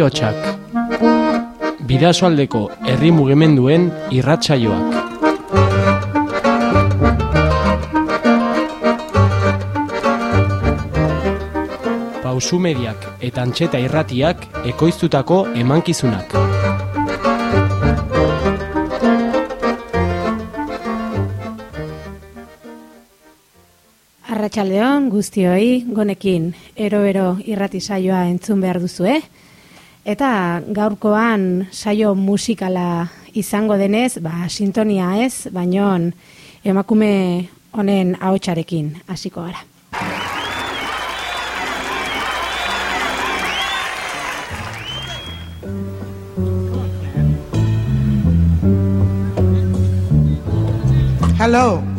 Heriotxak Bidasoaldeko herri mugimenduen irratsaioak. Pausu mediak eta antxeta irratiak ekoiztutako emankizunak. Arratxaldeon guztioi gonekin ero-ero irratisaioa entzun behar duzu, eh? Eta gaurkoan saio musikala izango denez, ba sintonia ez, baino emakume honen ahotsarekin hasiko gara. Hello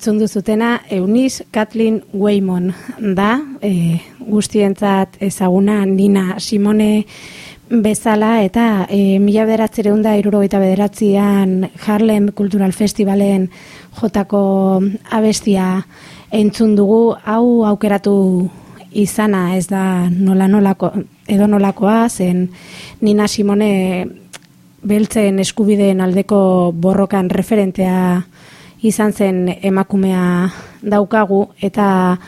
Entzun duzutena Eunice Kathleen Waymon da, e, guztientzat ezaguna Nina Simone bezala eta e, mila bederatzereun da irurogeita bederatzean Harlem Cultural Festivalen jotako abestia entzun dugu, hau aukeratu izana ez da nola nolako, edo nolakoa, zen Nina Simone beltzen eskubideen aldeko borrokan referentea izan zen emakumea daukagu eta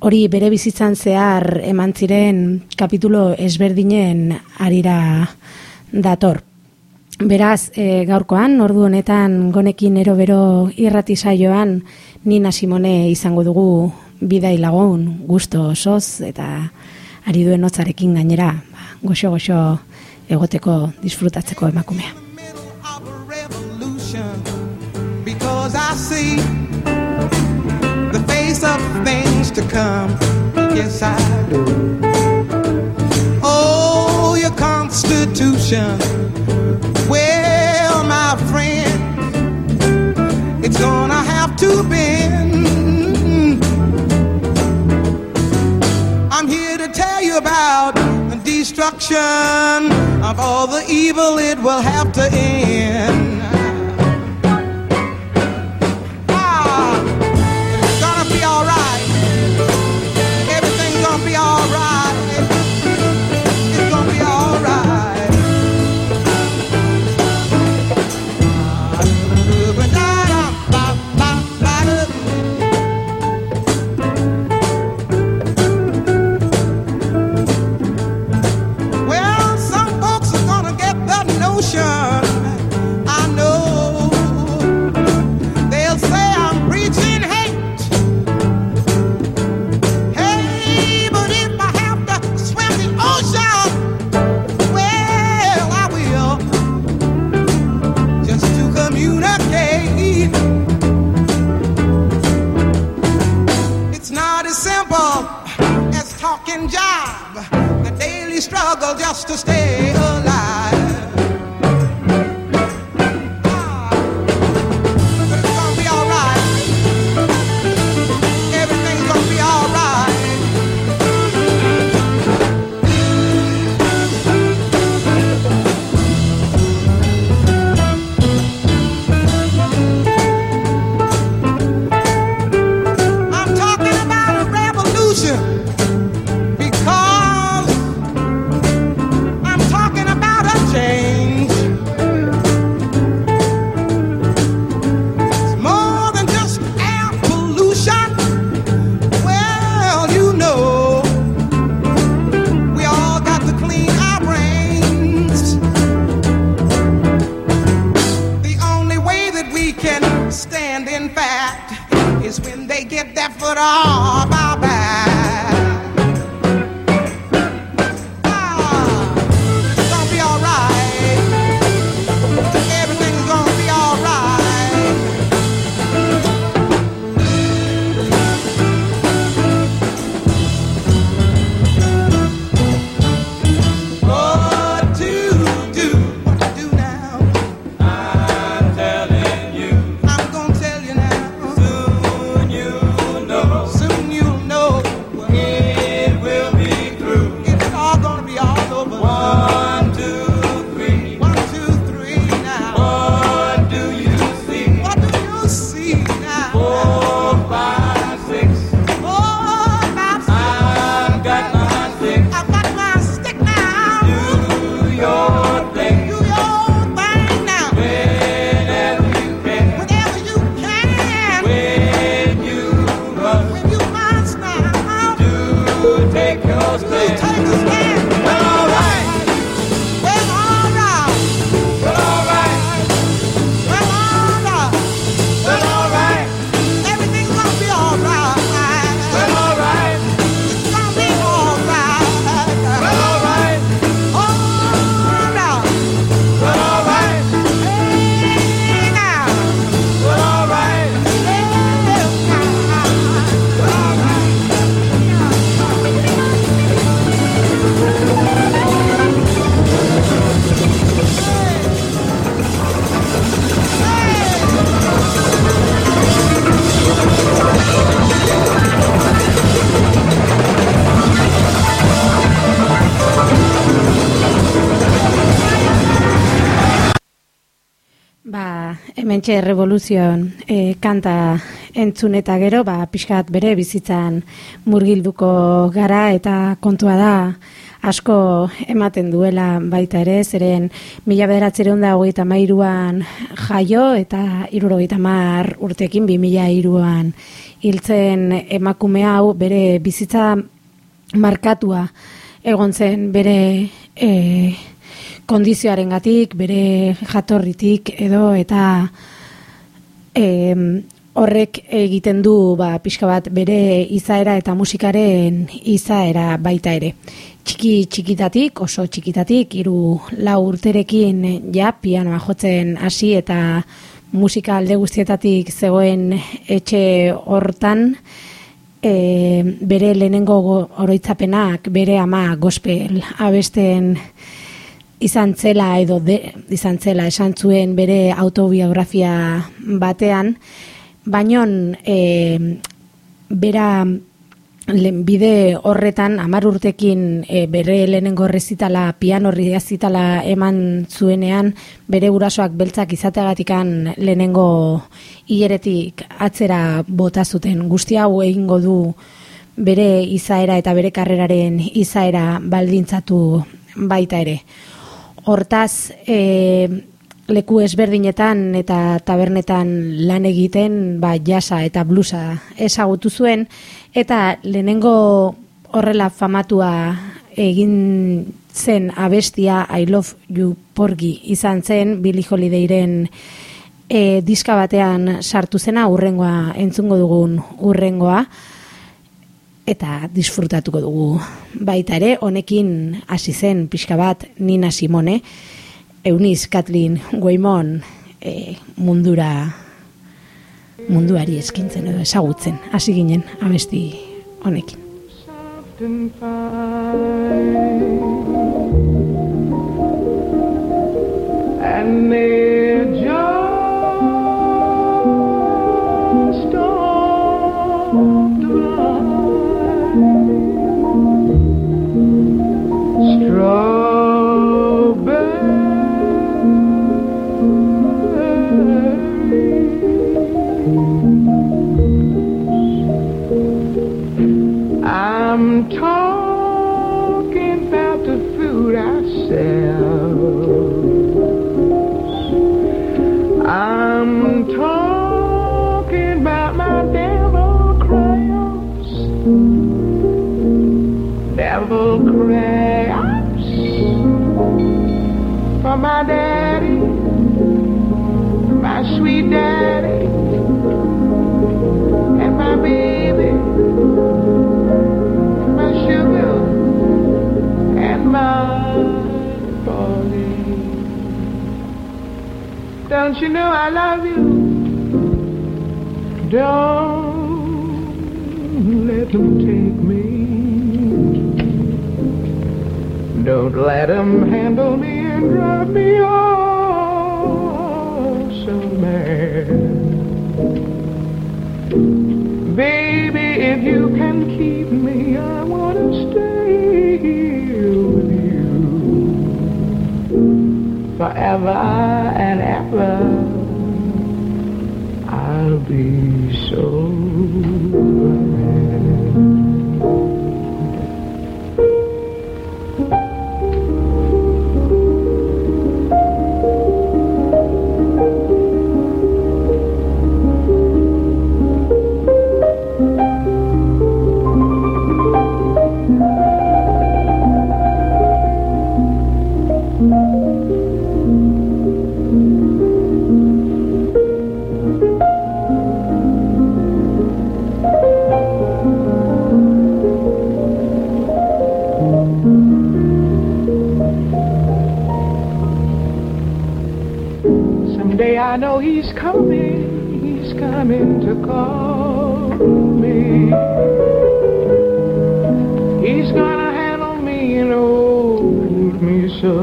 hori bere bizitzan zehar eman ziren kapitulo ezberdinen arira dator. Beraz, e, gaurkoan, ordu honetan gonekin erobero irrati saioan Nina Simone izango dugu bidai lagun, gusto osoz eta ari duen hotzarekin gainera, ba, goxo-goxo egoteko disfrutatzeko emakumea. Because I see the face of things to come. Yes, I do. Oh, your constitution. Well, my friend, it's gonna have to bend. I'm here to tell you about the destruction of all the evil it will have to end. Oh. Hementxe revoluzion e, kanta entzun eta gero, ba, pixkat bere bizitzan murgilduko gara eta kontua da asko ematen duela baita ere, zeren mila bederatzereun da hogeita mairuan jaio eta irurogeita mar urtekin bi mila iruan hiltzen emakume hau bere bizitza markatua egon zen bere e, kondizioaren gatik, bere jatorritik edo eta e, horrek egiten du ba, pixka bat bere izaera eta musikaren izaera baita ere. Txiki txikitatik, oso txikitatik, hiru lau urterekin ja pianoa jotzen hasi eta musika alde guztietatik zegoen etxe hortan e, bere lehenengo oroitzapenak bere ama gospel abesten izan zela edo de, izan zela esan zuen bere autobiografia batean, baino e, bera bide horretan amar urtekin e, bere lehenengo rezitala piano zitala eman zuenean bere gurasoak beltzak izateagatikan lehenengo hileretik atzera bota zuten. Guzti hau egingo du bere izaera eta bere karreraren izaera baldintzatu baita ere hortaz e, leku ezberdinetan eta tabernetan lan egiten ba, jasa eta blusa ezagutu zuen. Eta lehenengo horrela famatua egin zen abestia I love you porgi izan zen Billy Holidayren e, diska batean sartu zena urrengoa entzungo dugun urrengoa eta disfrutatuko dugu. Baita ere, honekin hasi zen pixka bat Nina Simone, Eunice Kathleen Guaimon e, mundura munduari eskintzen edo ezagutzen. Hasi ginen abesti honekin. And I know he's coming, he's coming to call me. He's gonna handle me and hold me so.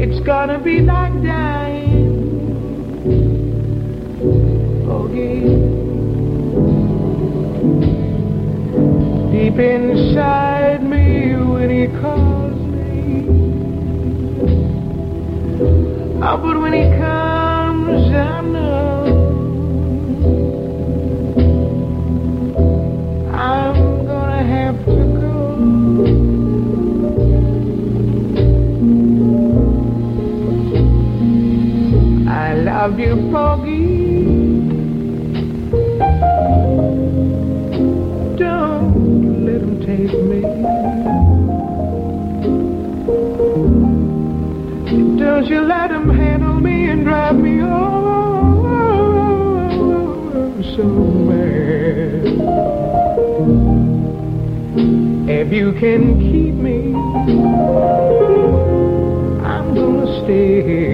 It's gonna be like dying. Deep inside me when he calls. But when he comes, I know I'm gonna have to go. I love you, Foggy. Don't let him take me. Don't you let handle me and drive me oh so mad. If you can keep me, I'm gonna stay here.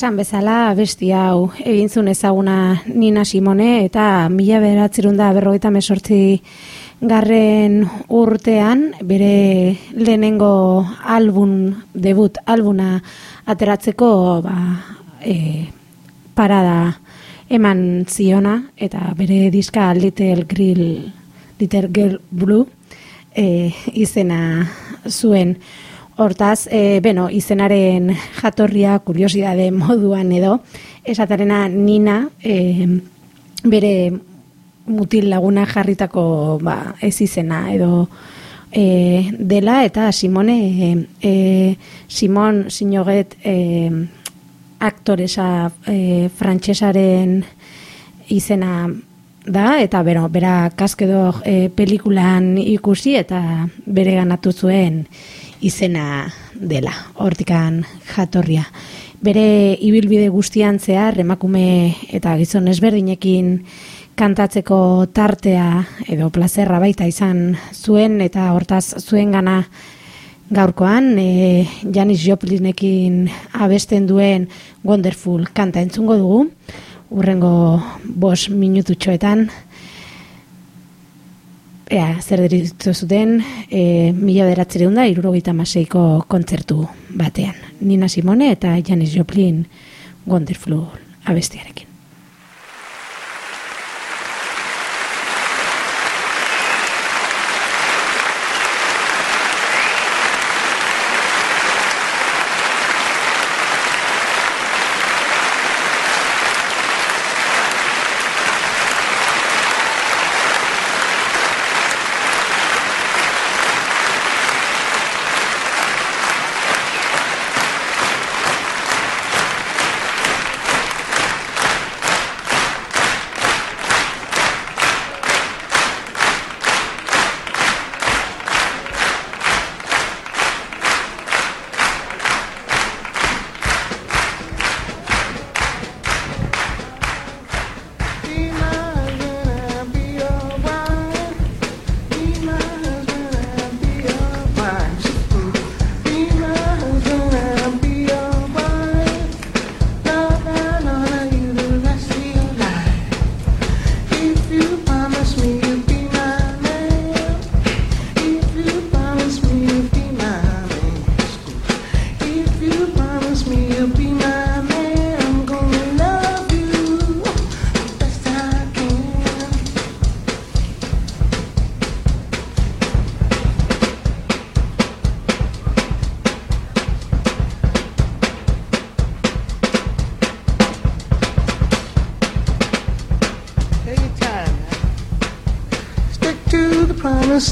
Esan bezala besti hau egin zuen ezaguna Nina Simone eta mila beratzerun da berrogeita mesortzi garren urtean bere lehenengo album, debut albuna ateratzeko ba, e, parada eman ziona eta bere diska Little Grill Little Girl Blue e, izena zuen. Hortaz, e, beno, izenaren jatorria kuriosidade moduan edo, esatarena Nina e, bere mutil laguna jarritako ba, ez izena edo e, dela eta Simone e, Simon Sinoget e, aktoresa e, frantsesaren izena da eta bero, bera kaskedo e, pelikulan ikusi eta bere ganatu zuen izena dela, hortikan jatorria. Bere ibilbide guztian zehar emakume eta gizon ezberdinekin kantatzeko tartea edo plazerra baita izan zuen eta hortaz zuen gana gaurkoan e, Janis Joplinekin abesten duen Wonderful kanta entzungo dugu urrengo bos minututxoetan Ea, zer deritzo zuten, e, mila beratzereun da, irurogeita maseiko kontzertu batean. Nina Simone eta Janis Joplin Wonderful abestiarekin.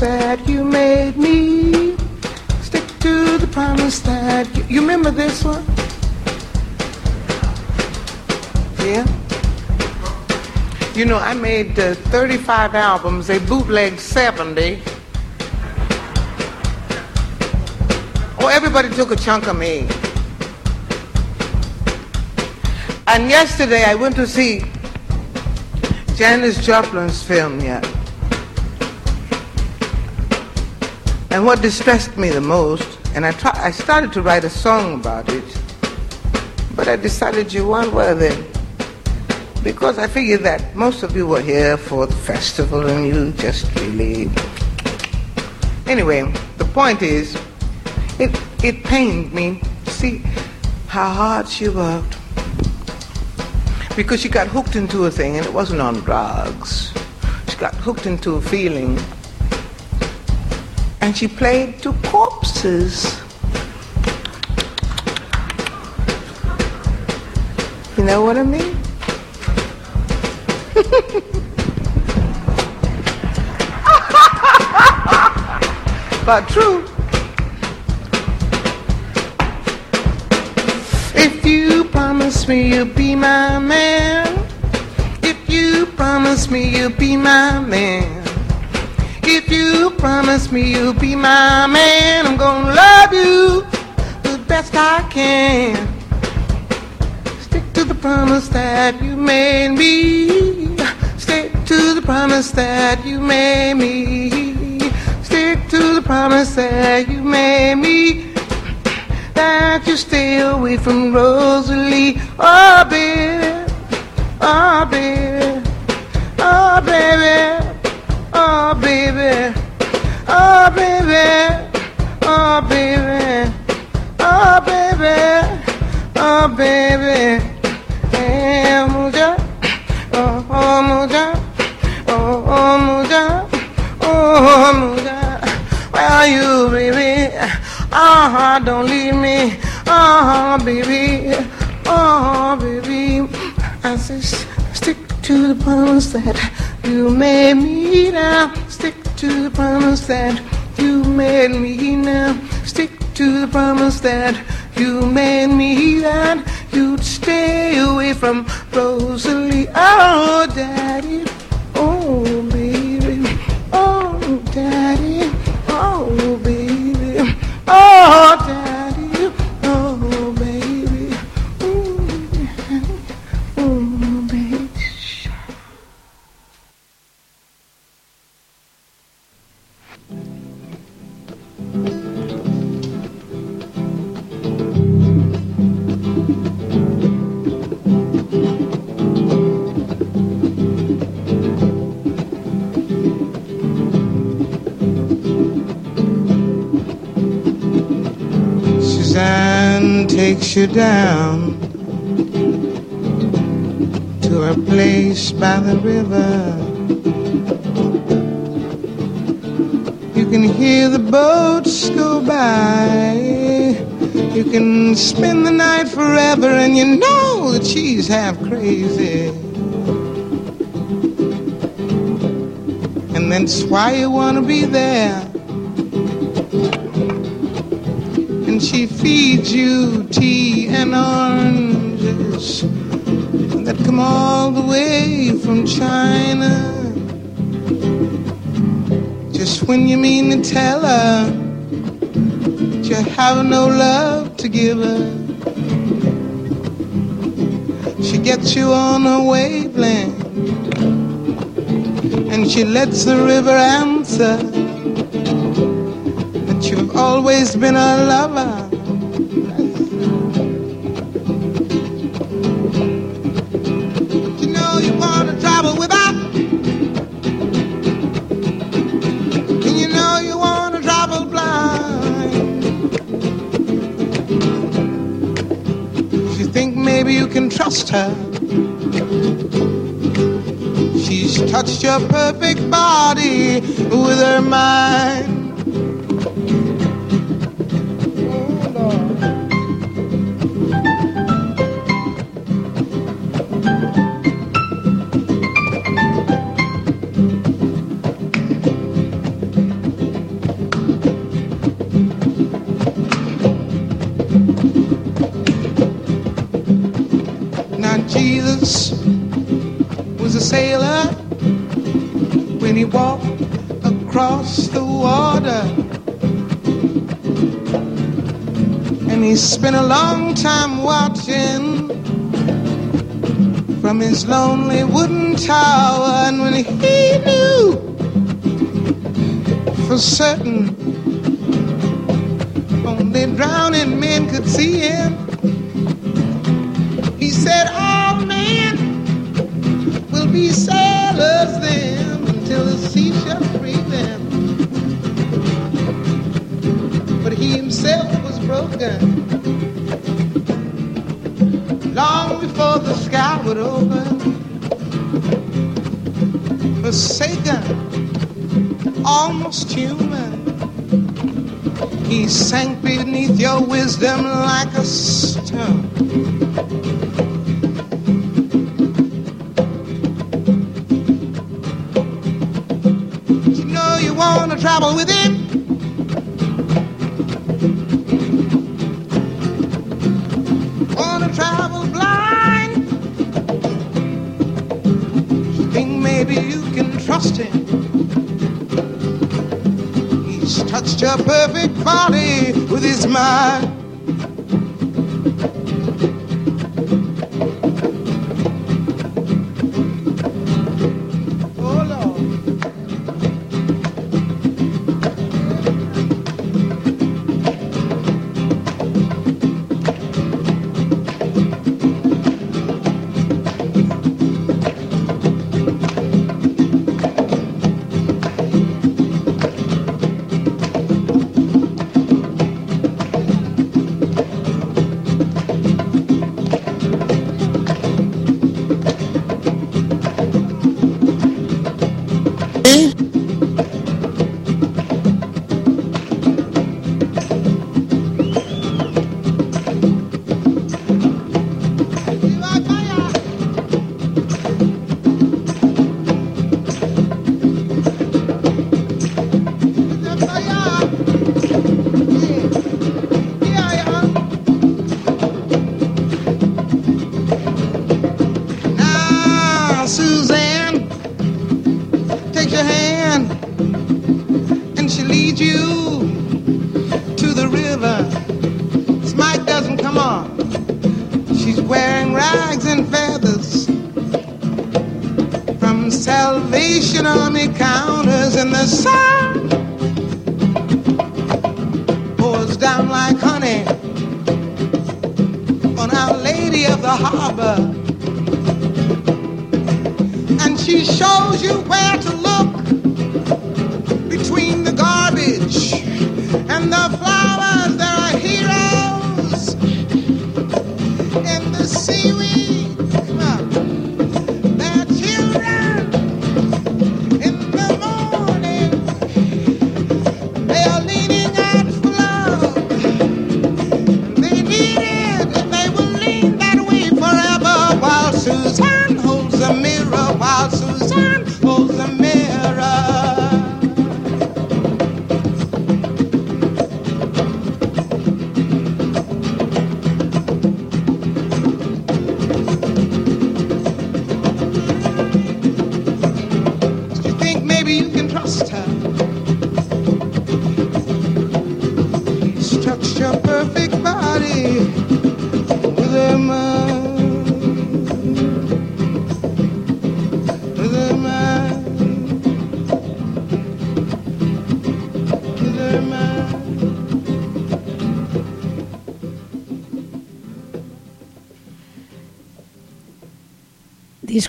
That you made me. Stick to the promise that you, you remember this one? Yeah. You know, I made uh, 35 albums. They bootlegged 70. Oh, everybody took a chunk of me. And yesterday I went to see Janis Joplin's film yet. And what distressed me the most, and I, try, I started to write a song about it, but I decided you weren't worthy. Because I figured that most of you were here for the festival and you just really. Anyway, the point is, it, it pained me to see how hard she worked because she got hooked into a thing and it wasn't on drugs. She got hooked into a feeling and she played to corpses. You know what I mean? but true. If you promise me you'll be my man, if you promise me you'll be my man, you promise me you'll be my man, I'm gonna love you the best I can. Stick to the promise that you made me. Stick to the promise that you made me. Stick to the promise that you made me that you stay away from Rosalie. Oh, baby. Oh, baby. Oh, baby. Oh, baby. Oh, baby. Oh, baby. Oh, baby. Oh, baby. Eh, mucha. Oh, oh, mucha. Oh, oh, mucha. Oh, mucha. Where are you, baby? Oh, don't leave me. Oh, baby. Oh, baby. I said, stick to the promise that you made me now. Stick to the promise that you made me now. Stick to the promise that you made me that you'd stay away from Rosalie. Oh, daddy. Oh, takes you down to a place by the river. You can hear the boats go by. You can spend the night forever, and you know that she's half crazy. And that's why you want to be there. She feeds you tea and oranges that come all the way from China. Just when you mean to tell her that you have no love to give her, she gets you on her wavelength and she lets the river answer that you've always been a lover. her. She's touched your perfect body with her mind. a long time watching from his lonely wooden tower, and when he knew for certain only drowning men could see him, he said, All men will be sailors then until the sea shall free them. But he himself was broken long before the sky would open. Forsaken, almost human. He sank beneath your wisdom like a stone. my side.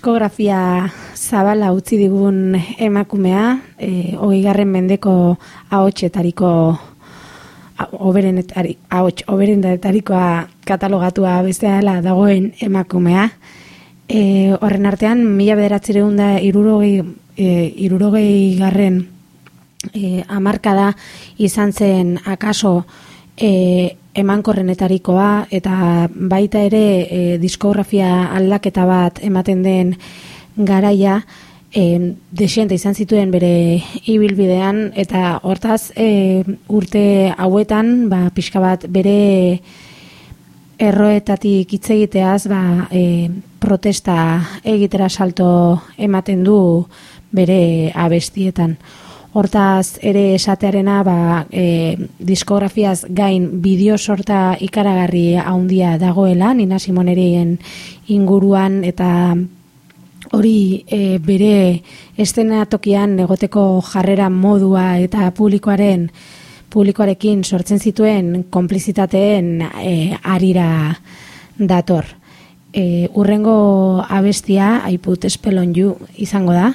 diskografia zabala utzi digun emakumea, e, hogegarren mendeko ahotsetariko oberenetarikoa katalogatua bezala dagoen emakumea. E, horren artean, mila bederatzireun da irurogei, e, irurogei garren e, amarkada izan zen akaso e, emankorrenetarikoa eta baita ere e, diskografia aldaketa bat ematen den garaia e, desiente izan zituen bere ibilbidean eta hortaz e, urte hauetan ba, pixka bat bere erroetatik hitz egiteaz ba, e, protesta egitera salto ematen du bere abestietan. Hortaz ere esatearena ba, e, diskografiaz gain bideo sorta ikaragarri haundia dagoela, Nina Simonerien inguruan eta hori e, bere estenatokian egoteko jarrera modua eta publikoaren publikoarekin sortzen zituen konplizitateen e, arira dator. E, urrengo abestia, aiput espelon ju, izango da,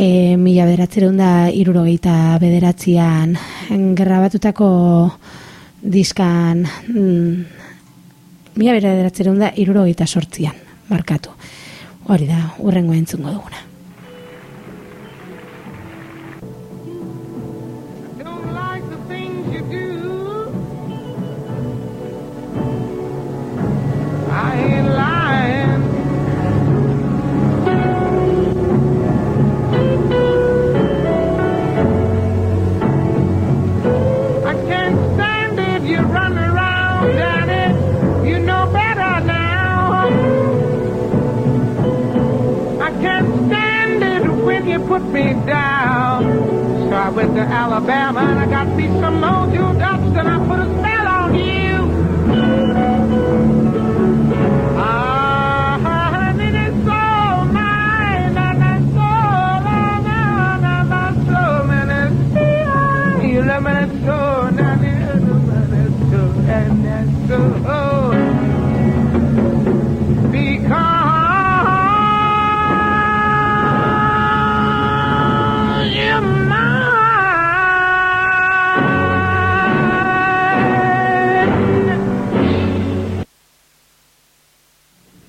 e, mila bederatzeron da irurogeita bederatzean grabatutako diskan mm, mila bederatzeron da irurogeita sortzian, markatu. Hori da, urrengo entzungo duguna. Put me down. I went to Alabama and I got me some mojo ducks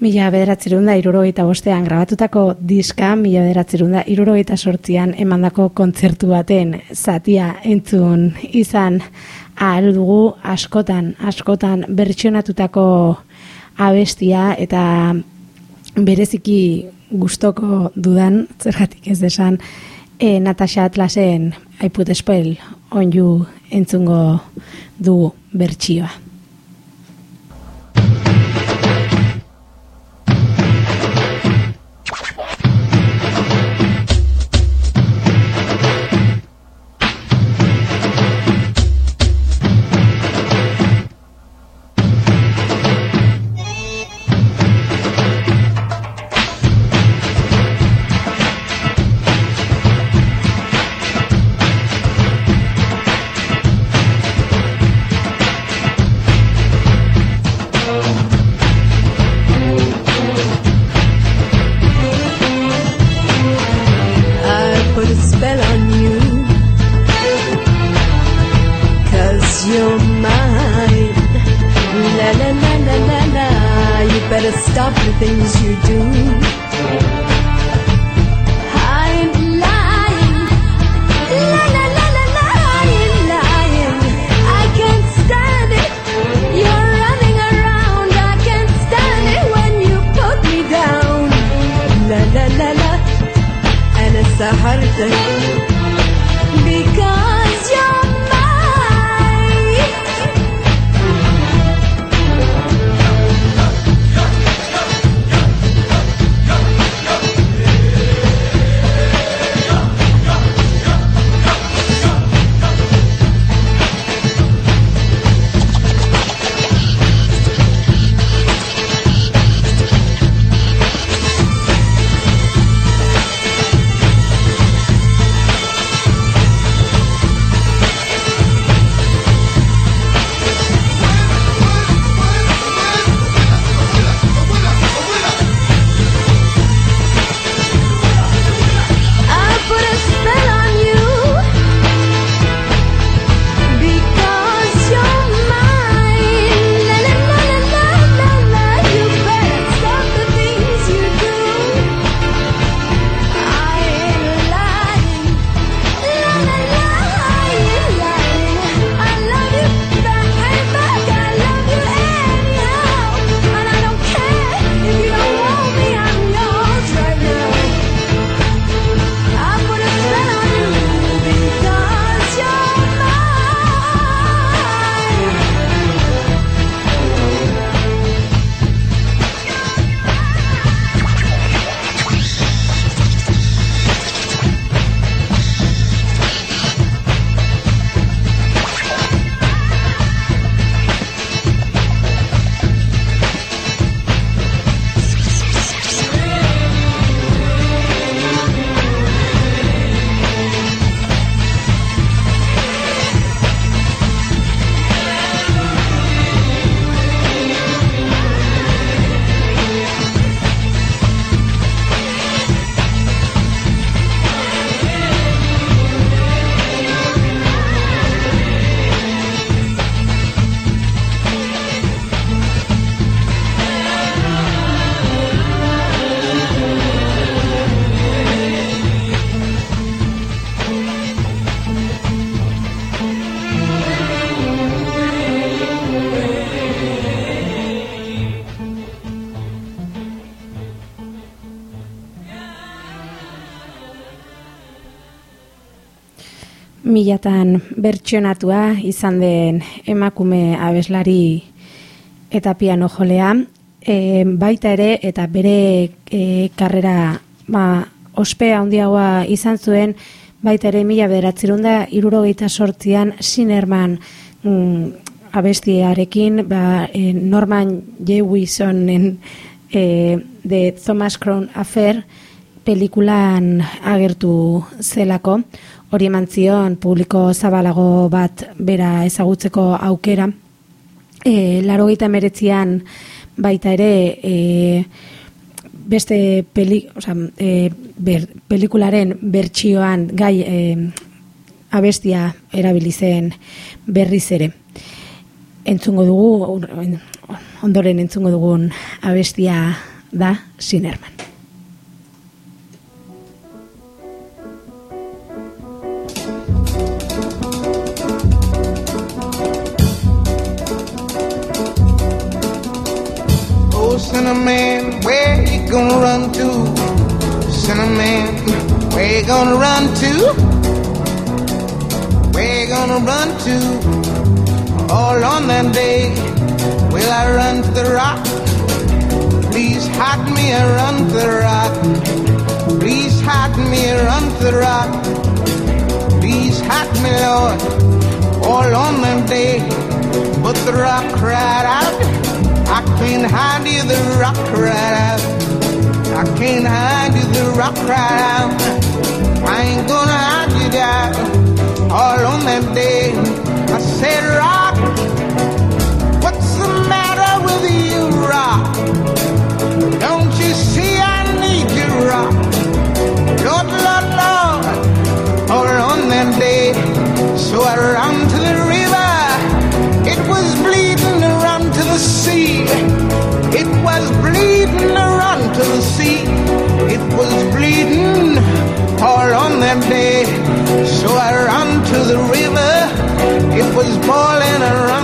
Mila bederatzerun da irurogeita bostean grabatutako diska, mila bederatzerun da irurogeita sortzian emandako kontzertu baten zatia entzun izan ahal dugu askotan, askotan bertsionatutako abestia eta bereziki gustoko dudan, zergatik ez desan, e, Natasha Atlasen aiput espel onju entzungo dugu bertsioa. 2000an bertsionatua izan den emakume abeslari eta piano jolea, e, baita ere eta bere e, karrera ba, ospea handiagoa izan zuen, baita ere mila bederatzerunda irurogeita sortzian Sinerman mm, abestiarekin ba, e, Norman Jewisonen e, de Thomas Crown Affair pelikulan agertu zelako hori eman zion publiko zabalago bat bera ezagutzeko aukera. E, laro meretzian baita ere e, beste peli, oza, e, ber, pelikularen bertsioan gai e, abestia erabili zen berriz ere. Entzungo dugu, ondoren entzungo dugun abestia da Sinerman. You gonna run to? Cinnamon, where you gonna run to? Where you gonna run to? All on that day, will I run to the rock? Please hide me, I run to the rock. Please hide me, I run to the rock. Please hide me, Lord, all on that day. But the rock cried out. I can't hide you, the rock cried out. I can't hide you, the rock out. I ain't gonna hide you down. All on that day, was boiling around.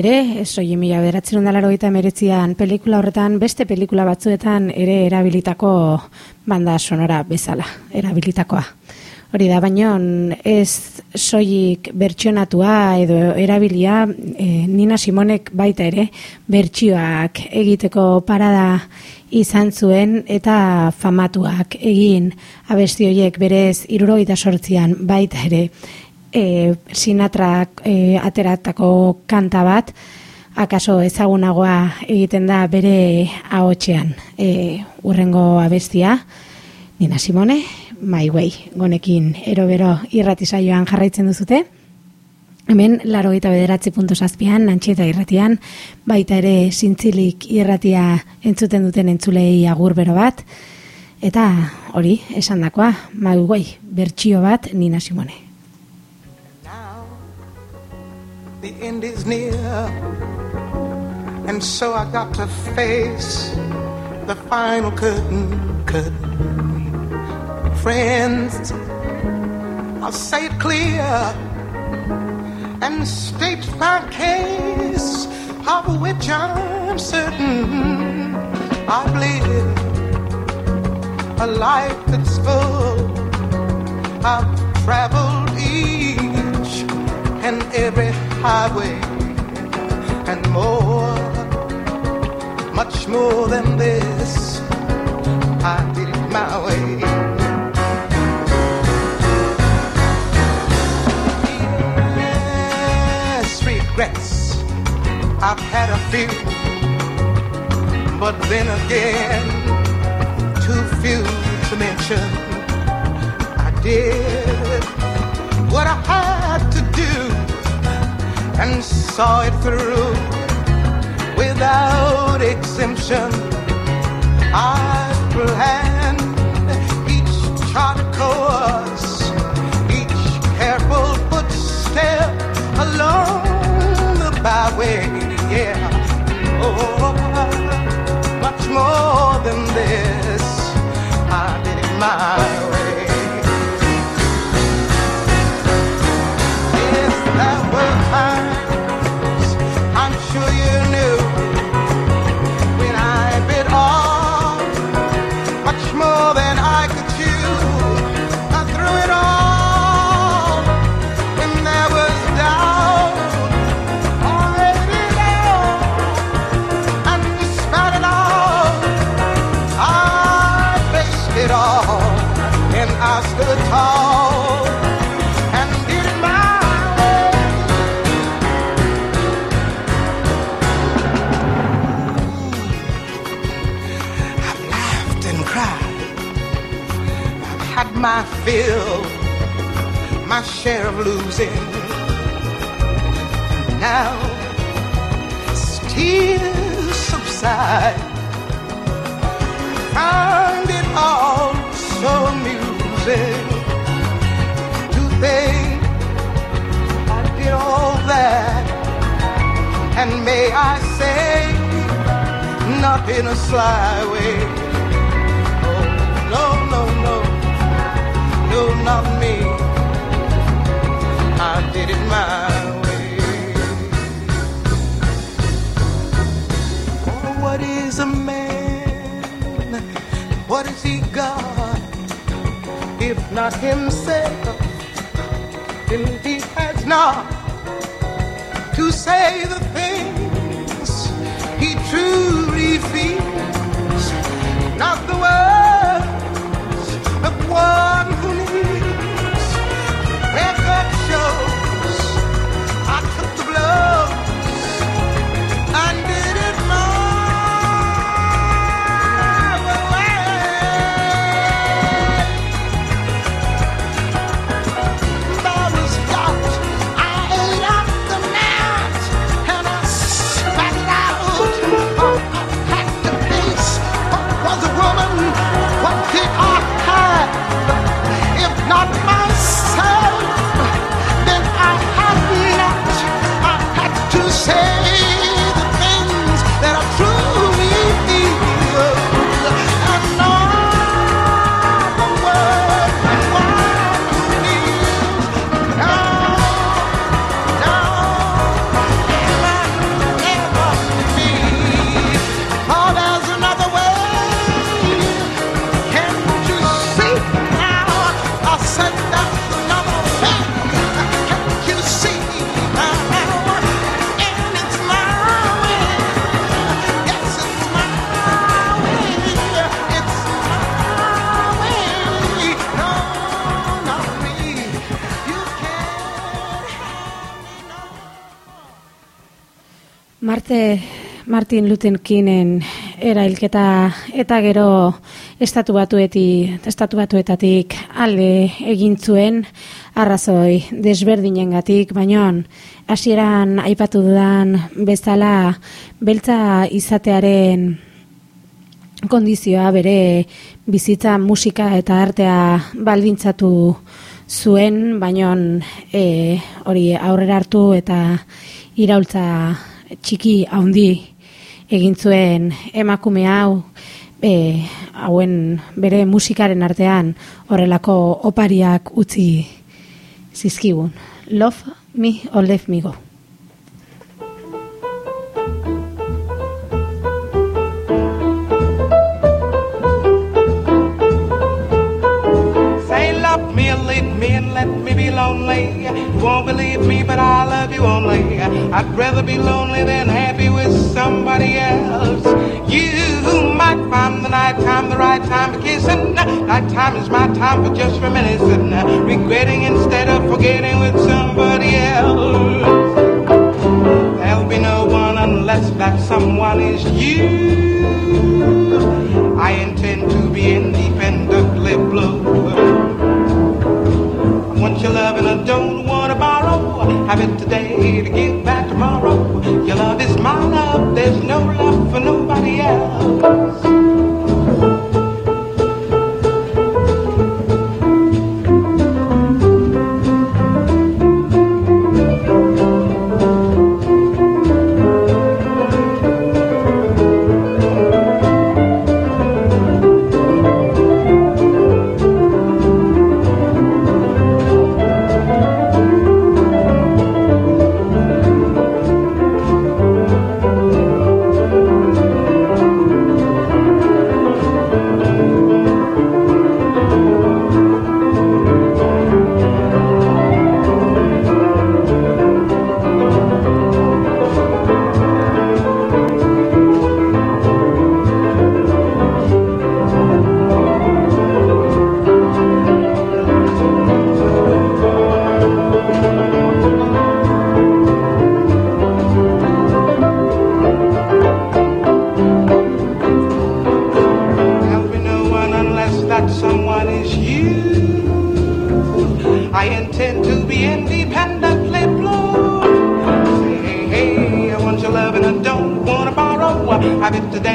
Ere, soi mila bederatzen da laro emeretzian pelikula horretan, beste pelikula batzuetan ere erabilitako banda sonora bezala, erabilitakoa. Hori da, baino ez soilik bertsionatua edo erabilia, e, Nina Simonek baita ere, bertsioak egiteko parada izan zuen eta famatuak egin abesti horiek berez irurogeita sortzian baita ere e, sinatrak e, ateratako kanta bat akaso ezagunagoa egiten da bere ahotsean e, urrengo abestia Nina Simone, My Way, gonekin erobero irratisaioan jarraitzen duzute. Hemen, laro gita bederatzi punto zazpian, nantxieta irratian, baita ere zintzilik irratia entzuten duten entzulei agur bero bat, eta hori, esan dakoa, My Way, bertsio bat Nina Simone. The end is near, and so I got to face the final curtain. Curtain, friends. I'll say it clear and state my case, of which I'm certain I've lived a life that's full. I've traveled each and every highway and more, much more than this. I did it my way. Yes, regrets. I've had a few, but then again, too few to mention. I did what I had to do and saw it through without exemption. I planned each charted course, each careful footstep along the byway. Yeah, oh, much more than this. I did it my way. My my share of losing. Now, tears subside, find it all so amusing to think I did all that, and may I say, not in a sly way. Oh, no, no, no, no, not me. I did it my way. Oh, what is a man? What has he got? If not himself, then he has not to say the Martin Luther Kingen erailketa eta gero estatu batueti, estatu batuetatik alde egin zuen arrazoi desberdinengatik, baino hasieran aipatu dudan bezala beltza izatearen kondizioa bere bizitza musika eta artea baldintzatu zuen, baino e, hori aurrera hartu eta iraultza txiki haundi egin zuen emakume hau e, hauen bere musikaren artean horrelako opariak utzi zizkigun. Love me or let me go. Say love me leave me and let me be lonely. Won't believe me, but I love you only. I'd rather be lonely than happy with somebody else. You might find the night time the right time for kissing. Night time is my time for just reminiscing. Regretting instead of forgetting with somebody else. There'll be no one unless that someone is you. I intend to be independently blue. I want your love and I don't want to borrow. Have it today to give back tomorrow. Your love is my love. There's no love for nobody else. Have it today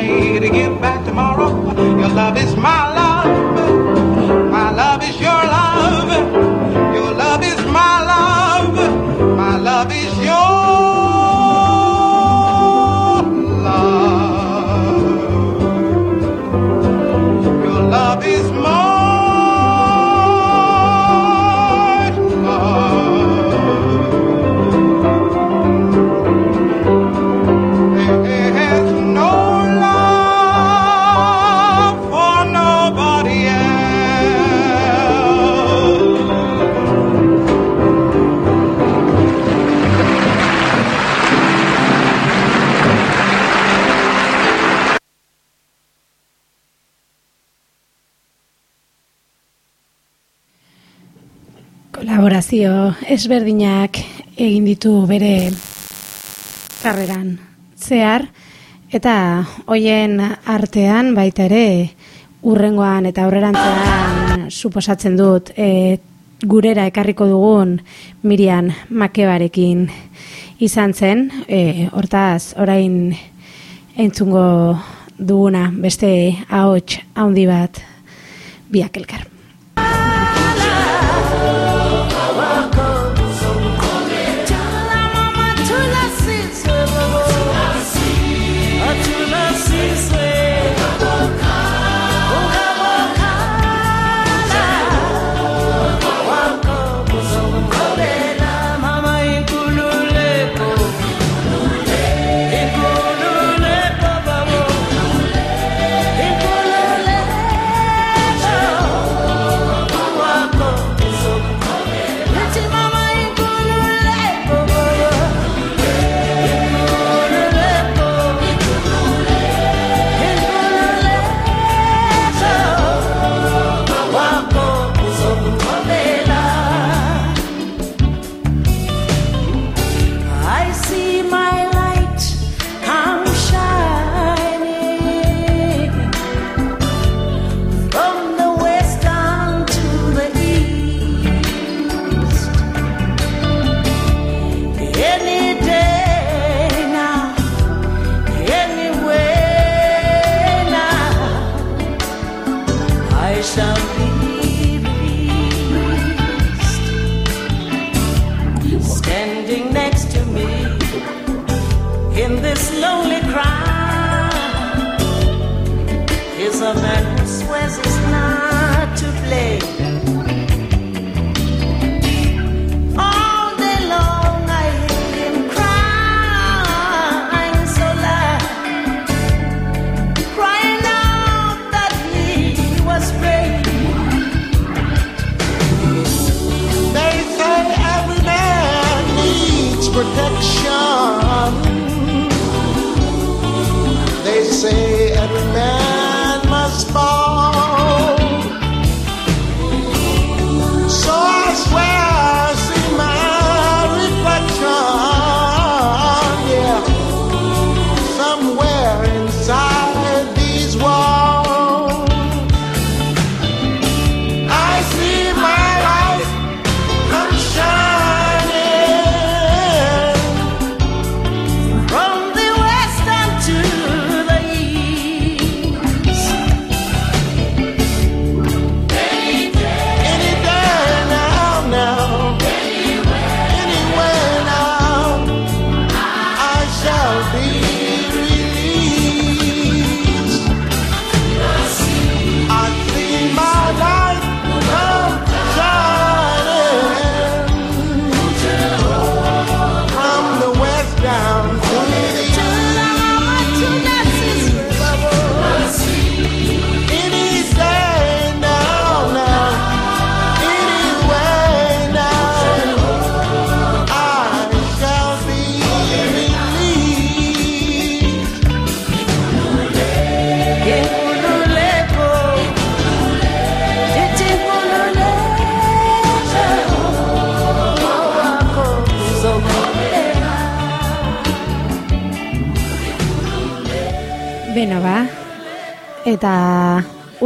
ezberdinak egin ditu bere karreran zehar eta hoien artean baita ere urrengoan eta aurrerantzean suposatzen dut e, gurera ekarriko dugun Mirian Makebarekin izan zen, e, hortaz orain entzungo duguna beste ahots handi bat biak elkar.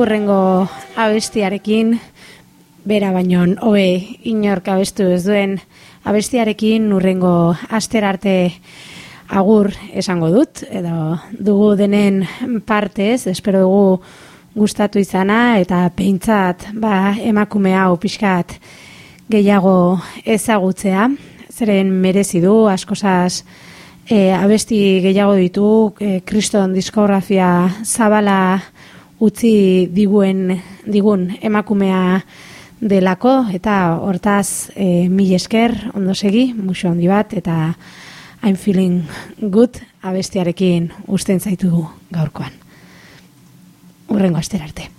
Urrengo abestiarekin, bera baino hobe inork abestu ez duen abestiarekin urrengo aster arte agur esango dut, edo dugu denen partez, espero dugu gustatu izana, eta peintzat ba, emakume hau pixkat gehiago ezagutzea, zeren merezi du, askozaz, e, abesti gehiago ditu, e, diskografia zabala utzi diguen, digun emakumea delako, eta hortaz e, mil esker, ondo segi, musu handi bat, eta I'm feeling good abestiarekin usten zaitu gaurkoan. Urrengo aster arte.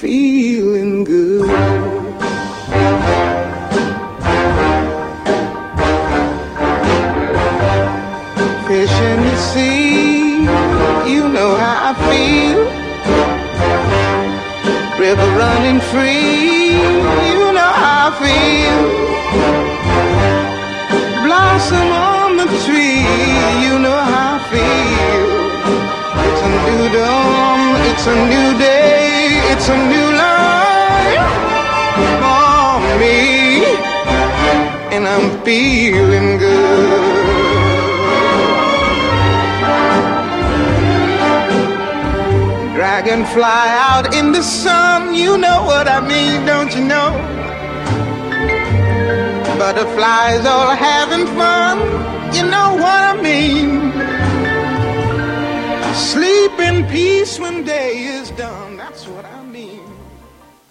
Feeling good. Fish in the sea, you know how I feel. River running free, you know how I feel. Blossom on the tree, you know how I feel. It's a new dawn, it's a new day, feeling good. Dragonfly out in the sun, you know what I mean, don't you know? Butterflies all having fun, you know what I mean. Sleep in peace when day is done.